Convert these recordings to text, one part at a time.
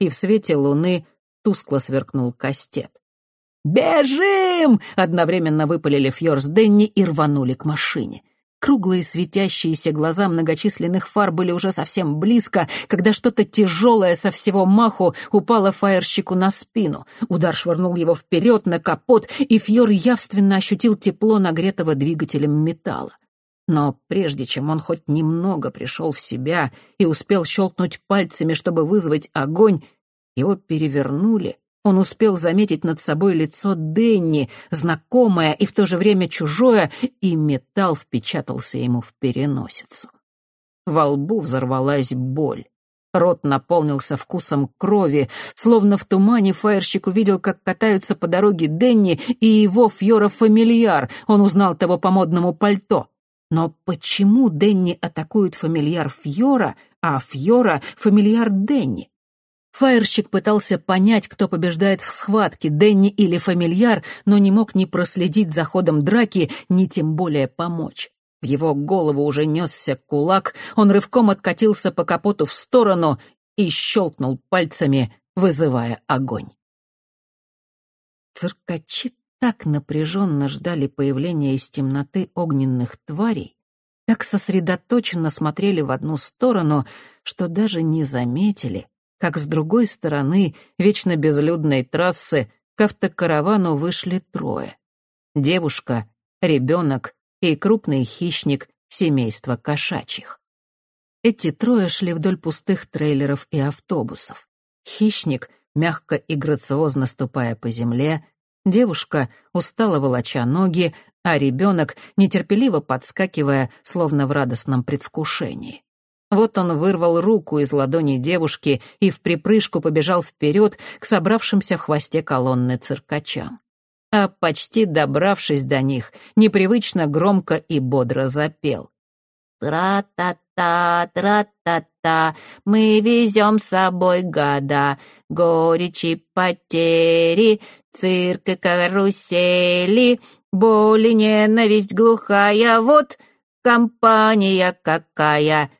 и в свете луны тускло сверкнул кастет. «Бежим!» — одновременно выпалили Фьор с Денни и рванули к машине. Круглые светящиеся глаза многочисленных фар были уже совсем близко, когда что-то тяжелое со всего маху упало фаерщику на спину. Удар швырнул его вперед на капот, и Фьор явственно ощутил тепло нагретого двигателем металла. Но прежде чем он хоть немного пришел в себя и успел щелкнуть пальцами, чтобы вызвать огонь, его перевернули, он успел заметить над собой лицо Денни, знакомое и в то же время чужое, и металл впечатался ему в переносицу. Во лбу взорвалась боль. Рот наполнился вкусом крови, словно в тумане фаерщик увидел, как катаются по дороге Денни и его Фьора-фамильяр, он узнал того по модному пальто. Но почему Денни атакует фамильяр Фьора, а Фьора — фамильяр Денни? Фаерщик пытался понять, кто побеждает в схватке, Денни или фамильяр, но не мог ни проследить за ходом драки, ни тем более помочь. В его голову уже несся кулак, он рывком откатился по капоту в сторону и щелкнул пальцами, вызывая огонь. Циркачи так напряженно ждали появления из темноты огненных тварей, так сосредоточенно смотрели в одну сторону, что даже не заметили, как с другой стороны вечно безлюдной трассы к автокаравану вышли трое. Девушка, ребенок и крупный хищник семейства кошачьих. Эти трое шли вдоль пустых трейлеров и автобусов. Хищник, мягко и грациозно ступая по земле, девушка, устало волоча ноги, а ребенок, нетерпеливо подскакивая, словно в радостном предвкушении. Вот он вырвал руку из ладони девушки и в припрыжку побежал вперед к собравшимся в хвосте колонны циркачам. А почти добравшись до них, непривычно громко и бодро запел. «Тра-та-та, тра-та-та, мы везем с собой года, горечи потери, цирк и карусели, боль и ненависть глухая, вот компания какая!»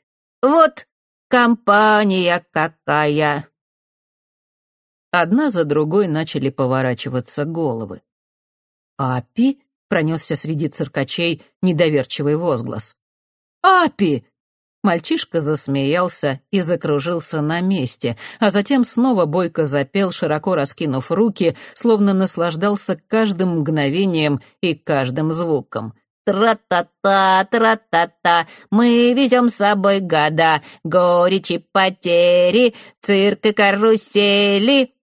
Вот компания какая!» Одна за другой начали поворачиваться головы. «Апи?» — пронесся среди циркачей недоверчивый возглас. «Апи!» Мальчишка засмеялся и закружился на месте, а затем снова бойко запел, широко раскинув руки, словно наслаждался каждым мгновением и каждым звуком. Тра-та-та, тра-та-та, мы везем с собой года, горечи потери, цирк и карусели.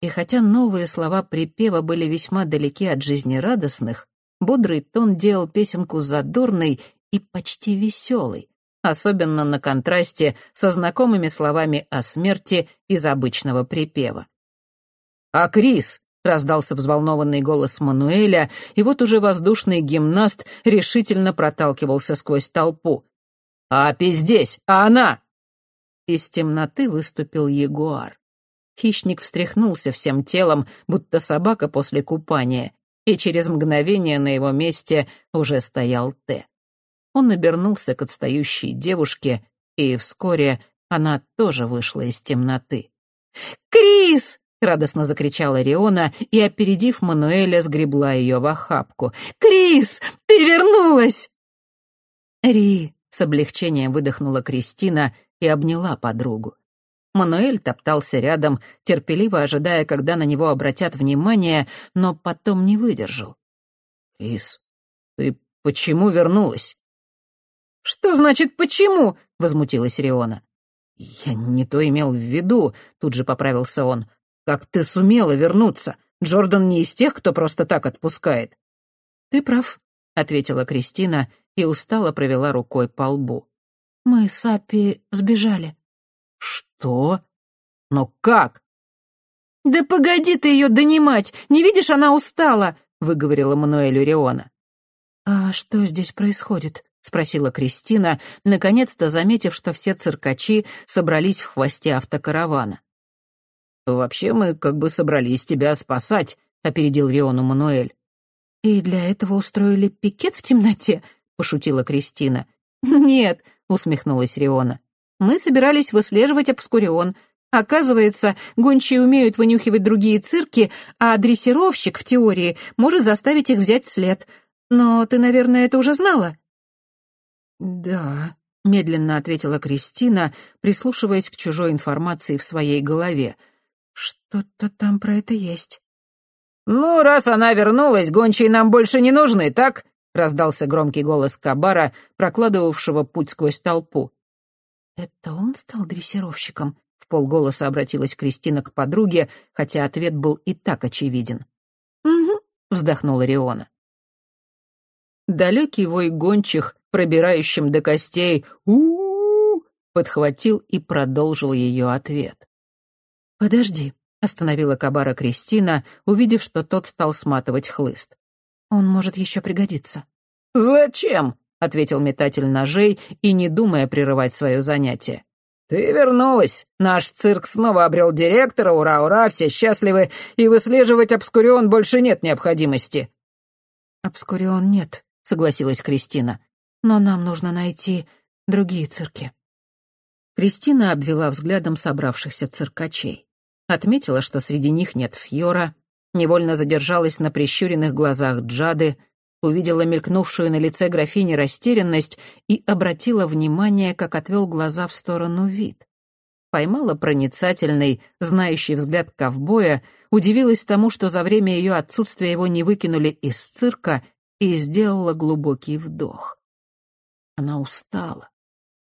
И хотя новые слова припева были весьма далеки от жизнерадостных, бодрый тон делал песенку задорной и почти веселой, особенно на контрасте со знакомыми словами о смерти из обычного припева. «А Крис, — раздался взволнованный голос Мануэля, и вот уже воздушный гимнаст решительно проталкивался сквозь толпу. «Апи здесь, а она!» Из темноты выступил ягуар. Хищник встряхнулся всем телом, будто собака после купания, и через мгновение на его месте уже стоял Т. Он обернулся к отстающей девушке, и вскоре она тоже вышла из темноты. «Крис!» радостно закричала Риона и, опередив Мануэля, сгребла ее в охапку. «Крис, ты вернулась!» «Ри!» — с облегчением выдохнула Кристина и обняла подругу. Мануэль топтался рядом, терпеливо ожидая, когда на него обратят внимание, но потом не выдержал. «Крис, ты почему вернулась?» «Что значит «почему»?» — возмутилась Риона. «Я не то имел в виду», — тут же поправился он. Как ты сумела вернуться? Джордан не из тех, кто просто так отпускает». «Ты прав», — ответила Кристина и устало провела рукой по лбу. «Мы с Аппи сбежали». «Что? Но как?» «Да погоди ты ее донимать! Не видишь, она устала!» — выговорила Мануэлю Риона. «А что здесь происходит?» — спросила Кристина, наконец-то заметив, что все циркачи собрались в хвосте автокаравана. «Вообще мы как бы собрались тебя спасать», — опередил Риону Мануэль. «И для этого устроили пикет в темноте?» — пошутила Кристина. «Нет», — усмехнулась Риона. «Мы собирались выслеживать Обскурион. Оказывается, гончие умеют вынюхивать другие цирки, а дрессировщик, в теории, может заставить их взять след. Но ты, наверное, это уже знала?» «Да», — медленно ответила Кристина, прислушиваясь к чужой информации в своей голове. «Что-то там про это есть». «Ну, раз она вернулась, гончие нам больше не нужны, так?» — раздался громкий голос Кабара, прокладывавшего путь сквозь толпу. «Это он стал дрессировщиком?» В полголоса обратилась Кристина к подруге, хотя ответ был и так очевиден. «Угу», — вздохнула Риона. Далекий вой гончих, пробирающим до костей у, подхватил и продолжил ее ответ. «Подожди», — остановила Кабара Кристина, увидев, что тот стал сматывать хлыст. «Он может еще пригодиться». «Зачем?» — ответил метатель ножей и не думая прерывать свое занятие. «Ты вернулась. Наш цирк снова обрел директора, ура-ура, все счастливы, и выслеживать Обскурион больше нет необходимости». «Обскурион нет», — согласилась Кристина. «Но нам нужно найти другие цирки». Кристина обвела взглядом собравшихся циркачей. Отметила, что среди них нет Фьора, невольно задержалась на прищуренных глазах Джады — увидела мелькнувшую на лице графини растерянность и обратила внимание, как отвел глаза в сторону вид. Поймала проницательный, знающий взгляд ковбоя, удивилась тому, что за время ее отсутствия его не выкинули из цирка, и сделала глубокий вдох. Она устала.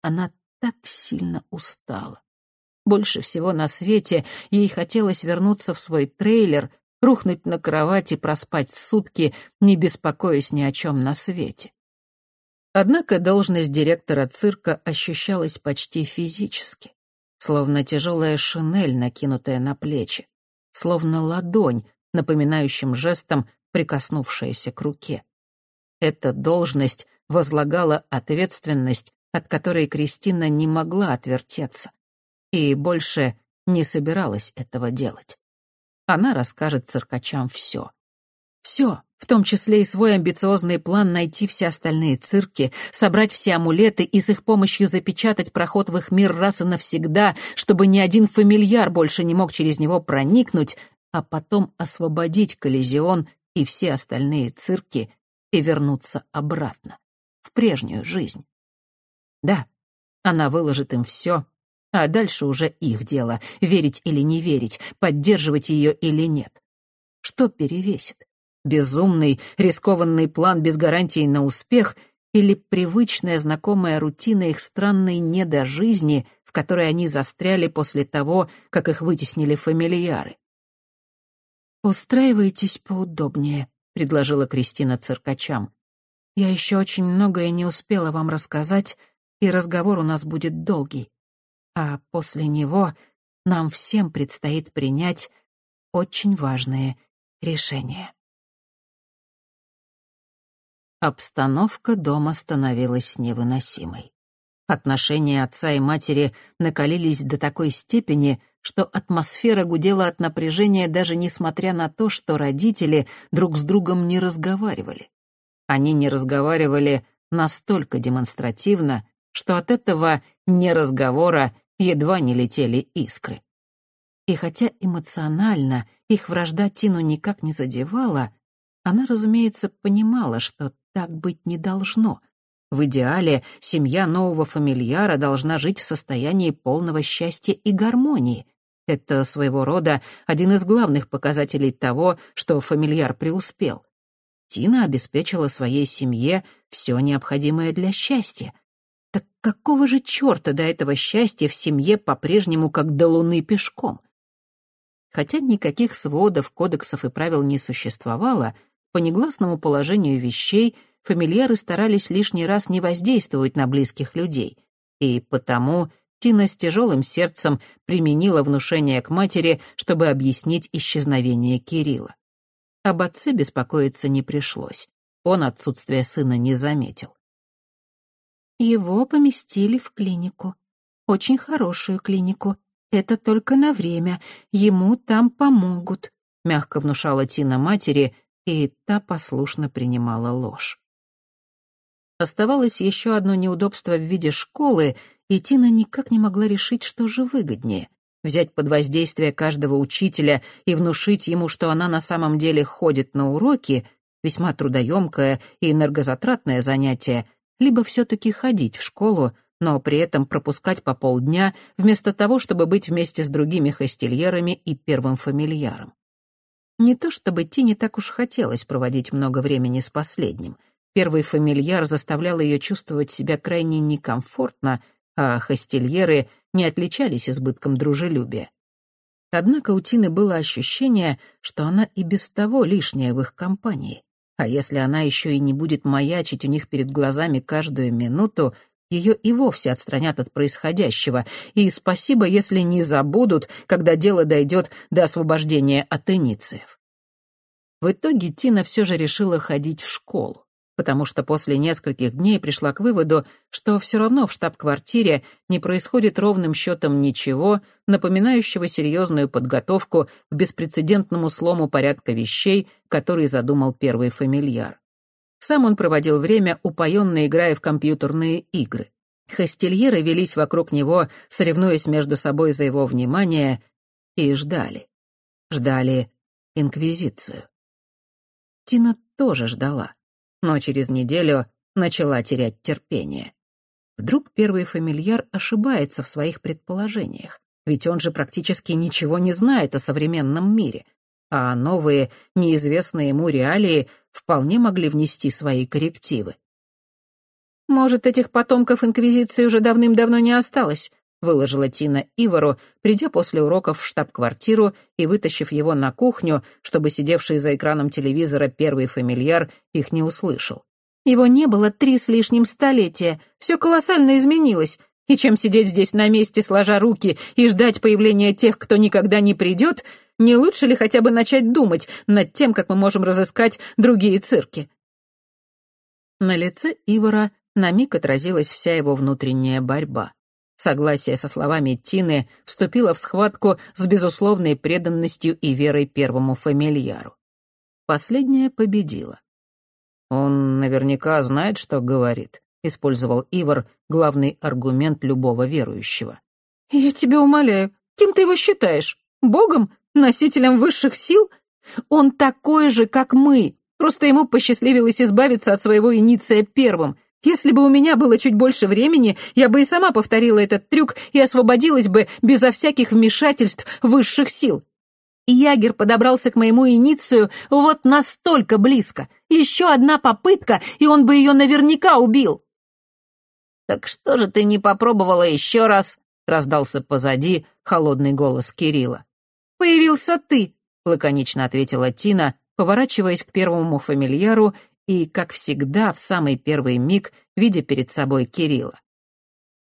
Она так сильно устала. Больше всего на свете ей хотелось вернуться в свой трейлер, рухнуть на кровать и проспать сутки, не беспокоясь ни о чем на свете. Однако должность директора цирка ощущалась почти физически, словно тяжелая шинель, накинутая на плечи, словно ладонь, напоминающим жестом прикоснувшаяся к руке. Эта должность возлагала ответственность, от которой Кристина не могла отвертеться, и больше не собиралась этого делать. Она расскажет циркачам все. Все, в том числе и свой амбициозный план найти все остальные цирки, собрать все амулеты и с их помощью запечатать проход в их мир раз и навсегда, чтобы ни один фамильяр больше не мог через него проникнуть, а потом освободить Коллизион и все остальные цирки и вернуться обратно, в прежнюю жизнь. Да, она выложит им все, а дальше уже их дело, верить или не верить, поддерживать ее или нет. Что перевесит? Безумный, рискованный план без гарантии на успех или привычная знакомая рутина их странной недожизни, в которой они застряли после того, как их вытеснили фамильяры? «Устраивайтесь поудобнее», — предложила Кристина циркачам. «Я еще очень многое не успела вам рассказать, и разговор у нас будет долгий а после него нам всем предстоит принять очень важные решения. Обстановка дома становилась невыносимой. Отношения отца и матери накалились до такой степени, что атмосфера гудела от напряжения даже несмотря на то, что родители друг с другом не разговаривали. Они не разговаривали настолько демонстративно, что от этого неразговора едва не летели искры. И хотя эмоционально их вражда Тину никак не задевала, она, разумеется, понимала, что так быть не должно. В идеале семья нового фамильяра должна жить в состоянии полного счастья и гармонии. Это своего рода один из главных показателей того, что фамильяр преуспел. Тина обеспечила своей семье все необходимое для счастья. Так какого же черта до этого счастья в семье по-прежнему как до луны пешком? Хотя никаких сводов, кодексов и правил не существовало, по негласному положению вещей фамильяры старались лишний раз не воздействовать на близких людей. И потому Тина с тяжелым сердцем применила внушение к матери, чтобы объяснить исчезновение Кирилла. Об отце беспокоиться не пришлось. Он отсутствие сына не заметил. Его поместили в клинику. Очень хорошую клинику. Это только на время. Ему там помогут», — мягко внушала Тина матери, и та послушно принимала ложь. Оставалось еще одно неудобство в виде школы, и Тина никак не могла решить, что же выгоднее взять под воздействие каждого учителя и внушить ему, что она на самом деле ходит на уроки, весьма трудоемкое и энергозатратное занятие, либо все-таки ходить в школу, но при этом пропускать по полдня, вместо того, чтобы быть вместе с другими хостельерами и первым фамильяром. Не то чтобы Тине так уж хотелось проводить много времени с последним. Первый фамильяр заставлял ее чувствовать себя крайне некомфортно, а хостельеры не отличались избытком дружелюбия. Однако у Тины было ощущение, что она и без того лишняя в их компании. А если она еще и не будет маячить у них перед глазами каждую минуту, ее и вовсе отстранят от происходящего, и спасибо, если не забудут, когда дело дойдет до освобождения от инициев. В итоге Тина все же решила ходить в школу, потому что после нескольких дней пришла к выводу, что все равно в штаб-квартире не происходит ровным счетом ничего, напоминающего серьезную подготовку к беспрецедентному слому порядка вещей, который задумал первый фамильяр. Сам он проводил время, упоенно играя в компьютерные игры. Хостельеры велись вокруг него, соревнуясь между собой за его внимание, и ждали. Ждали Инквизицию. Тина тоже ждала, но через неделю начала терять терпение. Вдруг первый фамильяр ошибается в своих предположениях, ведь он же практически ничего не знает о современном мире — а новые, неизвестные ему реалии вполне могли внести свои коррективы. «Может, этих потомков Инквизиции уже давным-давно не осталось», — выложила Тина Ивару, придя после уроков в штаб-квартиру и вытащив его на кухню, чтобы сидевший за экраном телевизора первый фамильяр их не услышал. «Его не было три с лишним столетия. Все колоссально изменилось. И чем сидеть здесь на месте, сложа руки, и ждать появления тех, кто никогда не придет, не лучше ли хотя бы начать думать над тем, как мы можем разыскать другие цирки?» На лице Ивара на миг отразилась вся его внутренняя борьба. Согласие со словами Тины вступило в схватку с безусловной преданностью и верой первому фамильяру. Последняя победила. «Он наверняка знает, что говорит», — использовал Ивар главный аргумент любого верующего. «Я тебя умоляю, кем ты его считаешь? Богом? Носителем высших сил? Он такой же, как мы. Просто ему посчастливилось избавиться от своего иниция первым. Если бы у меня было чуть больше времени, я бы и сама повторила этот трюк и освободилась бы безо всяких вмешательств высших сил. Ягер подобрался к моему иницию вот настолько близко. Еще одна попытка, и он бы ее наверняка убил. «Так что же ты не попробовала еще раз?» — раздался позади холодный голос Кирилла появился ты», — лаконично ответила Тина, поворачиваясь к первому фамильяру и, как всегда, в самый первый миг, видя перед собой Кирилла.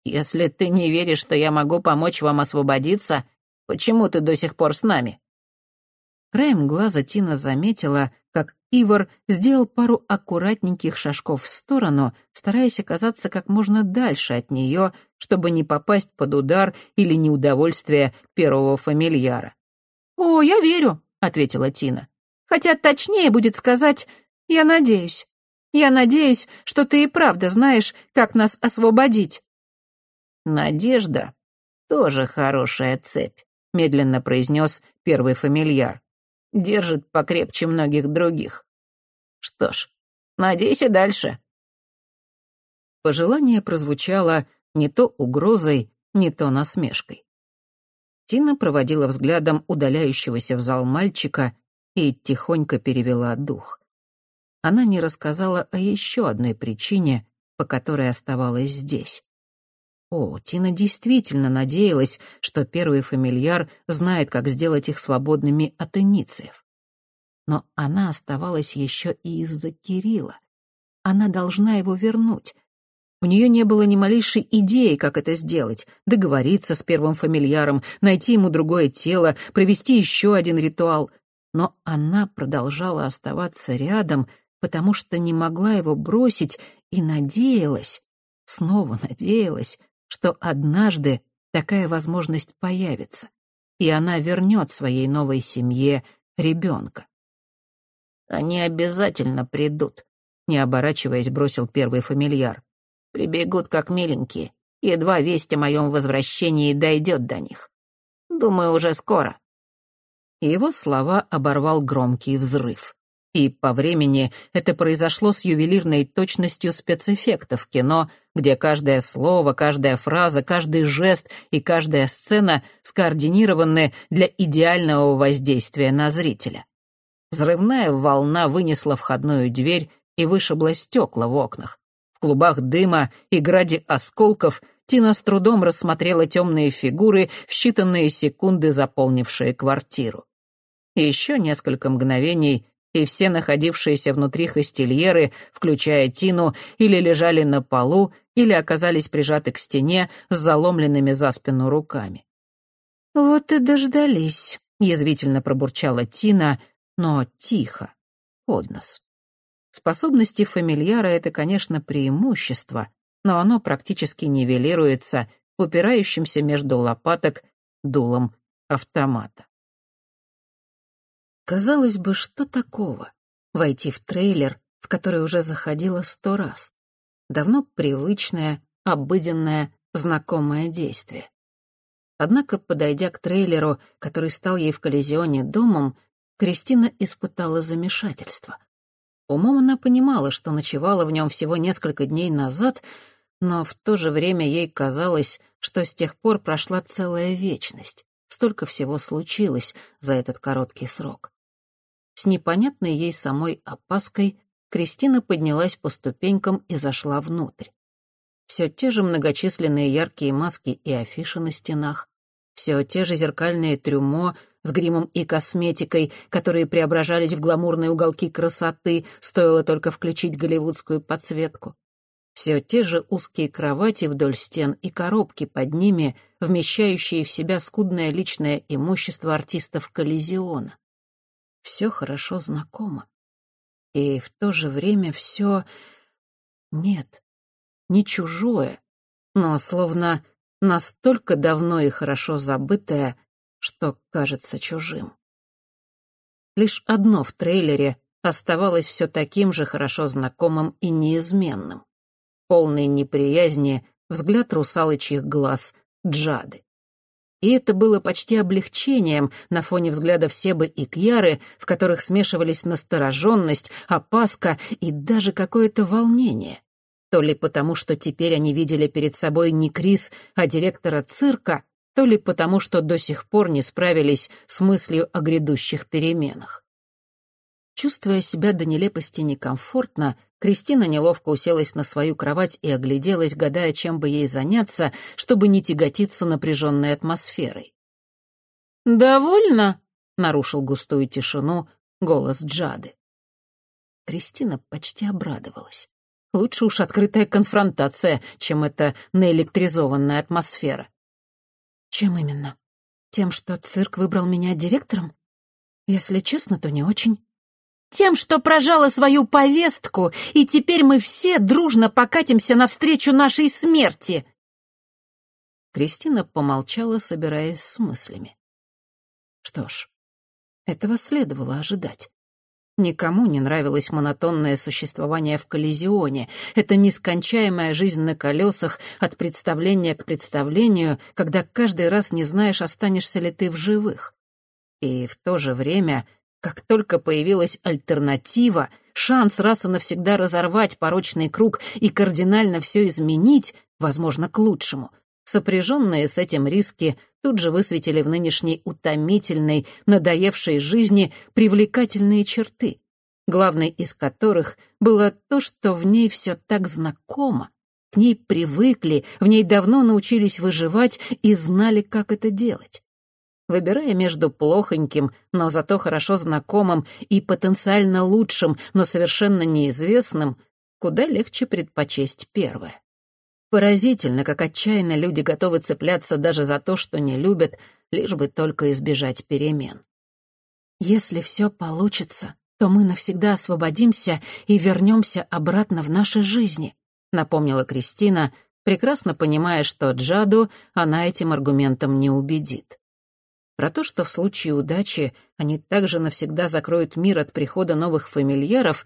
«Если ты не веришь, что я могу помочь вам освободиться, почему ты до сих пор с нами?» Краем глаза Тина заметила, как Ивар сделал пару аккуратненьких шажков в сторону, стараясь оказаться как можно дальше от нее, чтобы не попасть под удар или неудовольствие первого фамильяра. «О, я верю», — ответила Тина. «Хотя точнее будет сказать, я надеюсь. Я надеюсь, что ты и правда знаешь, как нас освободить». «Надежда — тоже хорошая цепь», — медленно произнес первый фамильяр. «Держит покрепче многих других. Что ж, надейся дальше». Пожелание прозвучало не то угрозой, не то насмешкой. Тина проводила взглядом удаляющегося в зал мальчика и тихонько перевела дух. Она не рассказала о еще одной причине, по которой оставалась здесь. О, Тина действительно надеялась, что первый фамильяр знает, как сделать их свободными от инициев. Но она оставалась еще и из-за Кирилла. Она должна его вернуть. У нее не было ни малейшей идеи, как это сделать. Договориться с первым фамильяром, найти ему другое тело, провести еще один ритуал. Но она продолжала оставаться рядом, потому что не могла его бросить и надеялась, снова надеялась, что однажды такая возможность появится, и она вернет своей новой семье ребенка. «Они обязательно придут», — не оборачиваясь, бросил первый фамильяр. Прибегут как миленькие. Едва весть о моем возвращении дойдет до них. думаю, уже скоро». Его слова оборвал громкий взрыв. И по времени это произошло с ювелирной точностью спецэффектов кино, где каждое слово, каждая фраза, каждый жест и каждая сцена скоординированы для идеального воздействия на зрителя. Взрывная волна вынесла входную дверь и вышибла стекла в окнах. В клубах дыма и граде осколков Тина с трудом рассмотрела темные фигуры, в считанные секунды заполнившие квартиру. Еще несколько мгновений, и все находившиеся внутри хостельеры, включая Тину, или лежали на полу, или оказались прижаты к стене с заломленными за спину руками. «Вот и дождались», — язвительно пробурчала Тина, но тихо, под нос. Способности фамильяра — это, конечно, преимущество, но оно практически нивелируется упирающимся между лопаток дулом автомата. Казалось бы, что такого? Войти в трейлер, в который уже заходила сто раз. Давно привычное, обыденное, знакомое действие. Однако, подойдя к трейлеру, который стал ей в коллизионе домом, Кристина испытала замешательство. Умом она понимала, что ночевала в нем всего несколько дней назад, но в то же время ей казалось, что с тех пор прошла целая вечность. Столько всего случилось за этот короткий срок. С непонятной ей самой опаской Кристина поднялась по ступенькам и зашла внутрь. Все те же многочисленные яркие маски и афиши на стенах, все те же зеркальные трюмо с гримом и косметикой, которые преображались в гламурные уголки красоты, стоило только включить голливудскую подсветку. Все те же узкие кровати вдоль стен и коробки под ними, вмещающие в себя скудное личное имущество артистов Коллизиона все хорошо знакомо. И в то же время все... Нет, не чужое, но словно настолько давно и хорошо забытое, что кажется чужим. Лишь одно в трейлере оставалось все таким же хорошо знакомым и неизменным. Полный неприязни взгляд русалочьих глаз Джады. И это было почти облегчением на фоне взглядов Себы и Кьяры, в которых смешивались настороженность, опаска и даже какое-то волнение. То ли потому, что теперь они видели перед собой не Крис, а директора цирка, то ли потому, что до сих пор не справились с мыслью о грядущих переменах. Чувствуя себя до нелепости некомфортно, Кристина неловко уселась на свою кровать и огляделась, гадая, чем бы ей заняться, чтобы не тяготиться напряженной атмосферой. «Довольно?» — нарушил густую тишину голос Джады. Кристина почти обрадовалась. Лучше уж открытая конфронтация, чем эта наэлектризованная атмосфера. «Чем именно? Тем, что цирк выбрал меня директором? Если честно, то не очень». Тем, что прожала свою повестку, и теперь мы все дружно покатимся навстречу нашей смерти. Кристина помолчала, собираясь с мыслями. Что ж, этого следовало ожидать. Никому не нравилось монотонное существование в коллизионе. Это нескончаемая жизнь на колесах от представления к представлению, когда каждый раз не знаешь, останешься ли ты в живых. И в то же время как только появилась альтернатива, шанс раз и навсегда разорвать порочный круг и кардинально все изменить, возможно, к лучшему, сопряженные с этим риски тут же высветили в нынешней утомительной, надоевшей жизни привлекательные черты, главной из которых было то, что в ней все так знакомо, к ней привыкли, в ней давно научились выживать и знали, как это делать выбирая между плохоньким, но зато хорошо знакомым и потенциально лучшим, но совершенно неизвестным, куда легче предпочесть первое. Поразительно, как отчаянно люди готовы цепляться даже за то, что не любят, лишь бы только избежать перемен. Если все получится, то мы навсегда освободимся и вернемся обратно в наши жизни, напомнила Кристина, прекрасно понимая, что Джаду она этим аргументом не убедит. Про то, что в случае удачи они также навсегда закроют мир от прихода новых фамильяров,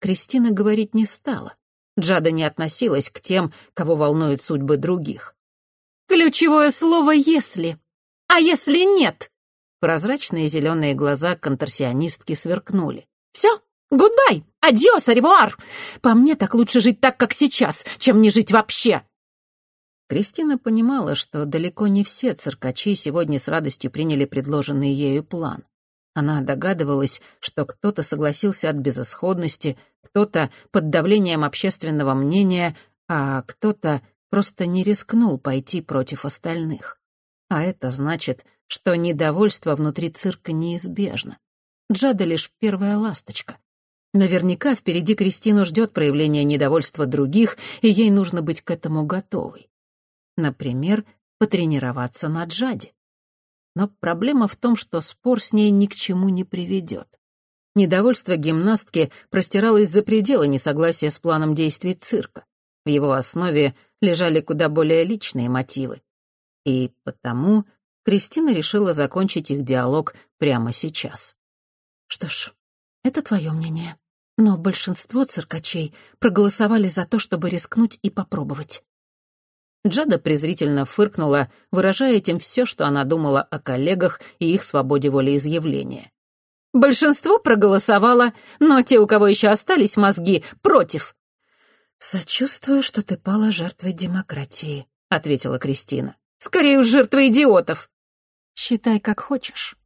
Кристина говорить не стала. Джада не относилась к тем, кого волнуют судьбы других. «Ключевое слово «если». А если нет?» Прозрачные зеленые глаза конторсионистки сверкнули. «Все, goodbye, adiós, au revoir! По мне так лучше жить так, как сейчас, чем не жить вообще!» Кристина понимала, что далеко не все циркачи сегодня с радостью приняли предложенный ею план. Она догадывалась, что кто-то согласился от безысходности, кто-то под давлением общественного мнения, а кто-то просто не рискнул пойти против остальных. А это значит, что недовольство внутри цирка неизбежно. Джада лишь первая ласточка. Наверняка впереди Кристину ждет проявление недовольства других, и ей нужно быть к этому готовой. Например, потренироваться на Джаде. Но проблема в том, что спор с ней ни к чему не приведет. Недовольство гимнастки простиралось за пределы несогласия с планом действий цирка. В его основе лежали куда более личные мотивы. И потому Кристина решила закончить их диалог прямо сейчас. «Что ж, это твое мнение. Но большинство циркачей проголосовали за то, чтобы рискнуть и попробовать. Джада презрительно фыркнула, выражая этим все, что она думала о коллегах и их свободе волеизъявления. «Большинство проголосовало, но те, у кого еще остались мозги, против». «Сочувствую, что ты пала жертвой демократии», — ответила Кристина. «Скорее уж жертвой идиотов». «Считай, как хочешь».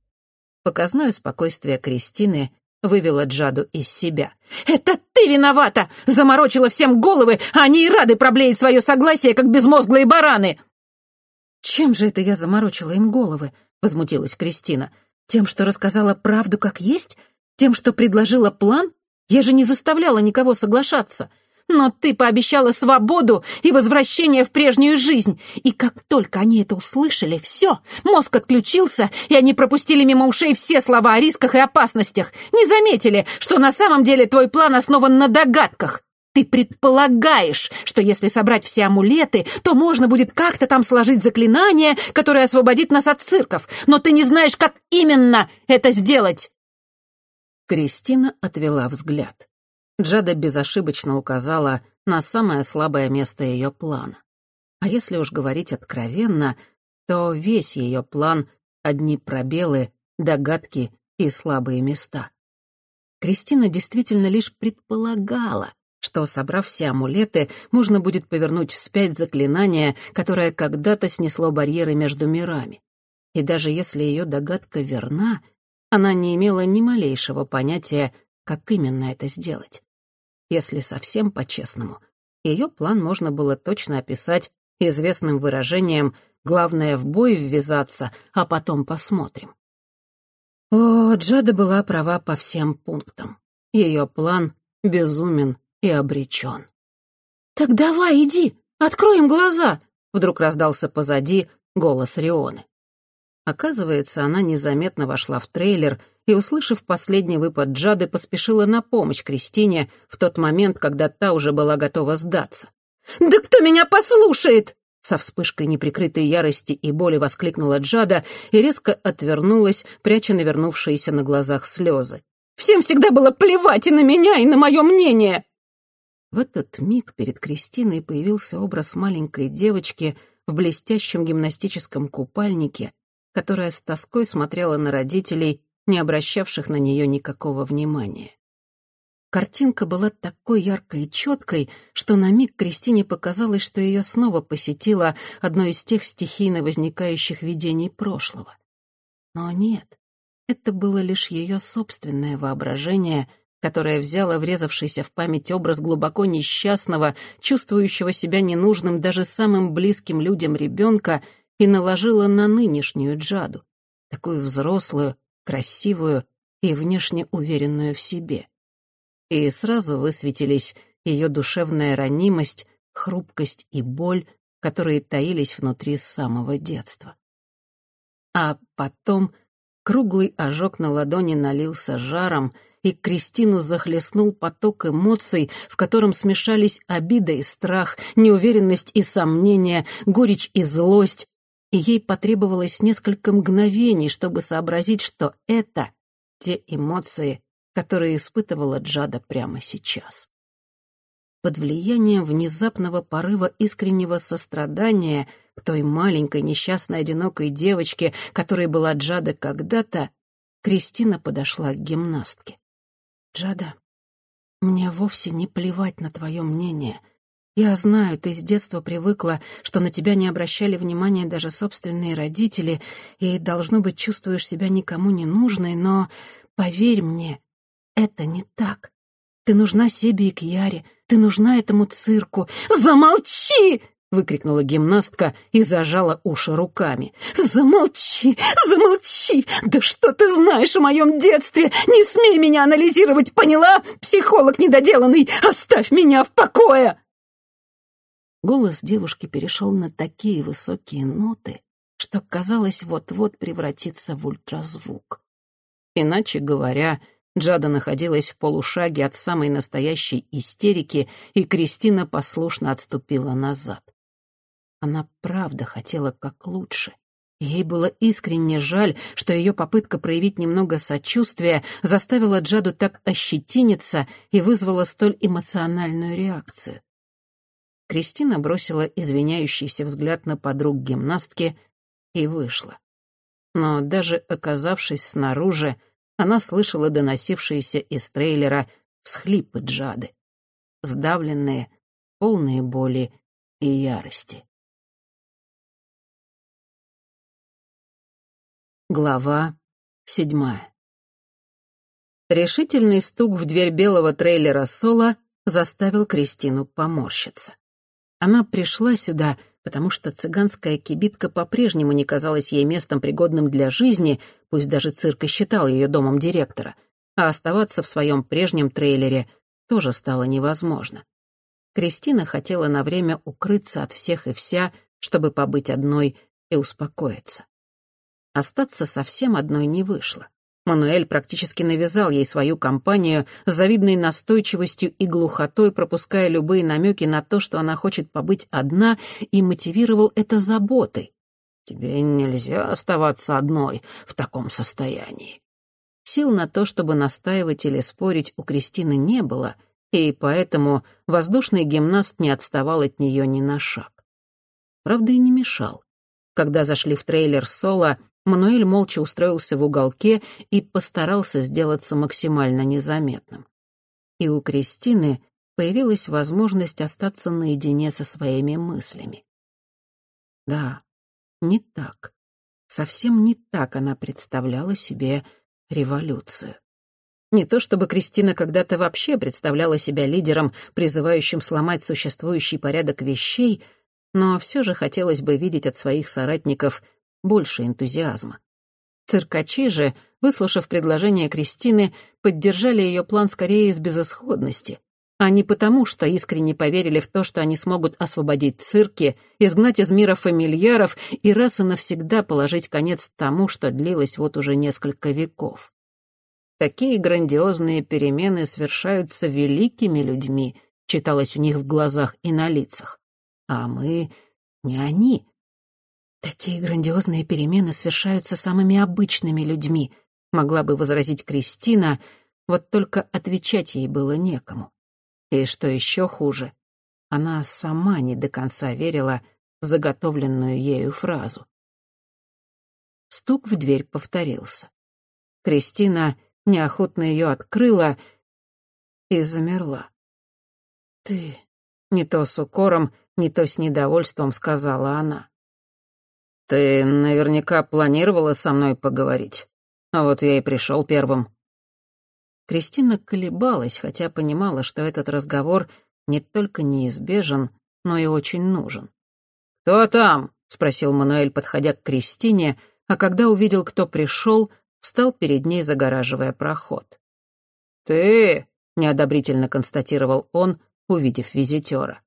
Показное спокойствие Кристины вывела Джаду из себя. «Это ты виновата! Заморочила всем головы, а они и рады проблеять свое согласие, как безмозглые бараны!» «Чем же это я заморочила им головы?» — возмутилась Кристина. «Тем, что рассказала правду как есть? Тем, что предложила план? Я же не заставляла никого соглашаться!» Но ты пообещала свободу и возвращение в прежнюю жизнь. И как только они это услышали, все, мозг отключился, и они пропустили мимо ушей все слова о рисках и опасностях. Не заметили, что на самом деле твой план основан на догадках. Ты предполагаешь, что если собрать все амулеты, то можно будет как-то там сложить заклинание, которое освободит нас от цирков, но ты не знаешь, как именно это сделать. Кристина отвела взгляд. Джада безошибочно указала на самое слабое место ее плана. А если уж говорить откровенно, то весь ее план — одни пробелы, догадки и слабые места. Кристина действительно лишь предполагала, что, собрав все амулеты, можно будет повернуть вспять заклинание, которое когда-то снесло барьеры между мирами. И даже если ее догадка верна, она не имела ни малейшего понятия, как именно это сделать. Если совсем по-честному, ее план можно было точно описать известным выражением «главное в бой ввязаться, а потом посмотрим». О, Джада была права по всем пунктам. Ее план безумен и обречен. «Так давай, иди, откроем глаза!» Вдруг раздался позади голос Рионы. Оказывается, она незаметно вошла в трейлер и, услышав последний выпад Джады, поспешила на помощь Кристине в тот момент, когда та уже была готова сдаться. «Да кто меня послушает?» Со вспышкой неприкрытой ярости и боли воскликнула Джада и резко отвернулась, пряча навернувшиеся на глазах слезы. «Всем всегда было плевать и на меня, и на мое мнение!» В этот миг перед Кристиной появился образ маленькой девочки в блестящем гимнастическом купальнике, которая с тоской смотрела на родителей, не обращавших на нее никакого внимания. Картинка была такой яркой и четкой, что на миг Кристине показалось, что ее снова посетило одно из тех стихийно возникающих видений прошлого. Но нет, это было лишь ее собственное воображение, которое взяло врезавшийся в память образ глубоко несчастного, чувствующего себя ненужным даже самым близким людям ребенка и наложила на нынешнюю Джаду, такую взрослую, красивую и внешне уверенную в себе. И сразу высветились ее душевная ранимость, хрупкость и боль, которые таились внутри с самого детства. А потом круглый ожог на ладони налился жаром, и Кристину захлестнул поток эмоций, в котором смешались обида и страх, неуверенность и сомнение, горечь и злость, и ей потребовалось несколько мгновений, чтобы сообразить, что это те эмоции, которые испытывала Джада прямо сейчас. Под влиянием внезапного порыва искреннего сострадания к той маленькой несчастной одинокой девочке, которой была Джада когда-то, Кристина подошла к гимнастке. «Джада, мне вовсе не плевать на твое мнение. Я знаю, ты с детства привыкла, что на тебя не обращали внимания даже собственные родители, и, должно быть, чувствуешь себя никому не нужной, но, поверь мне, это не так. Ты нужна себе и Кьяре, ты нужна этому цирку. Замолчи! — выкрикнула гимнастка и зажала уши руками. «Замолчи! Замолчи! Да что ты знаешь о моем детстве? Не смей меня анализировать, поняла? Психолог недоделанный! Оставь меня в покое!» Голос девушки перешел на такие высокие ноты, что, казалось, вот-вот превратится в ультразвук. Иначе говоря, Джада находилась в полушаге от самой настоящей истерики, и Кристина послушно отступила назад. Она правда хотела как лучше. Ей было искренне жаль, что ее попытка проявить немного сочувствия заставила Джаду так ощетиниться и вызвала столь эмоциональную реакцию. Кристина бросила извиняющийся взгляд на подруг гимнастки и вышла. Но даже оказавшись снаружи, она слышала доносившиеся из трейлера всхлипы Джады, сдавленные, полные боли и ярости. Глава седьмая. Решительный стук в дверь белого трейлера Соло заставил Кристину поморщиться. Она пришла сюда, потому что цыганская кибитка по-прежнему не казалась ей местом, пригодным для жизни, пусть даже цирк и считал ее домом директора, а оставаться в своем прежнем трейлере тоже стало невозможно. Кристина хотела на время укрыться от всех и вся, чтобы побыть одной и успокоиться. Остаться совсем одной не вышло. Мануэль практически навязал ей свою компанию с завидной настойчивостью и глухотой, пропуская любые намеки на то, что она хочет побыть одна, и мотивировал это заботой. «Тебе нельзя оставаться одной в таком состоянии». Сил на то, чтобы настаивать или спорить, у Кристины не было, и поэтому воздушный гимнаст не отставал от нее ни на шаг. Правда, и не мешал. Когда зашли в трейлер Соло, Мануэль молча устроился в уголке и постарался сделаться максимально незаметным. И у Кристины появилась возможность остаться наедине со своими мыслями. Да, не так. Совсем не так она представляла себе революцию. Не то чтобы Кристина когда-то вообще представляла себя лидером, призывающим сломать существующий порядок вещей, но все же хотелось бы видеть от своих соратников больше энтузиазма. Циркачи же, выслушав предложение Кристины, поддержали ее план скорее из безысходности, а не потому, что искренне поверили в то, что они смогут освободить цирки, изгнать из мира фамильяров и раз и навсегда положить конец тому, что длилось вот уже несколько веков. Такие грандиозные перемены совершаются великими людьми, читалось у них в глазах и на лицах. А мы не они, «Такие грандиозные перемены совершаются самыми обычными людьми», могла бы возразить Кристина, вот только отвечать ей было некому. И что еще хуже, она сама не до конца верила в заготовленную ею фразу. Стук в дверь повторился. Кристина неохотно ее открыла и замерла. «Ты...» — не то с укором, не то с недовольством сказала она. «Ты наверняка планировала со мной поговорить. А вот я и пришел первым». Кристина колебалась, хотя понимала, что этот разговор не только неизбежен, но и очень нужен. «Кто там?» — спросил Мануэль, подходя к Кристине, а когда увидел, кто пришел, встал перед ней, загораживая проход. «Ты?» — неодобрительно констатировал он, увидев визитера.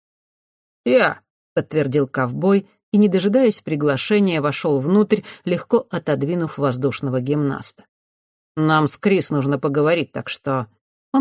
«Я», — подтвердил ковбой и, не дожидаясь приглашения, вошел внутрь, легко отодвинув воздушного гимнаста. «Нам с Крис нужно поговорить, так что